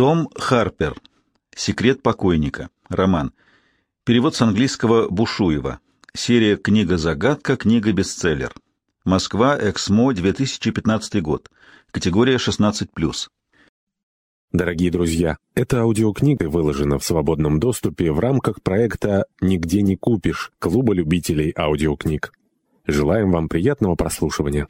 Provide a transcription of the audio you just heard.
Том Харпер. Секрет покойника. Роман. Перевод с английского Бушуева. Серия «Книга-загадка», книга-бестселлер. Москва, Эксмо, 2015 год. Категория 16+. Дорогие друзья, эта аудиокнига выложена в свободном доступе в рамках проекта «Нигде не купишь» Клуба любителей аудиокниг. Желаем вам приятного прослушивания.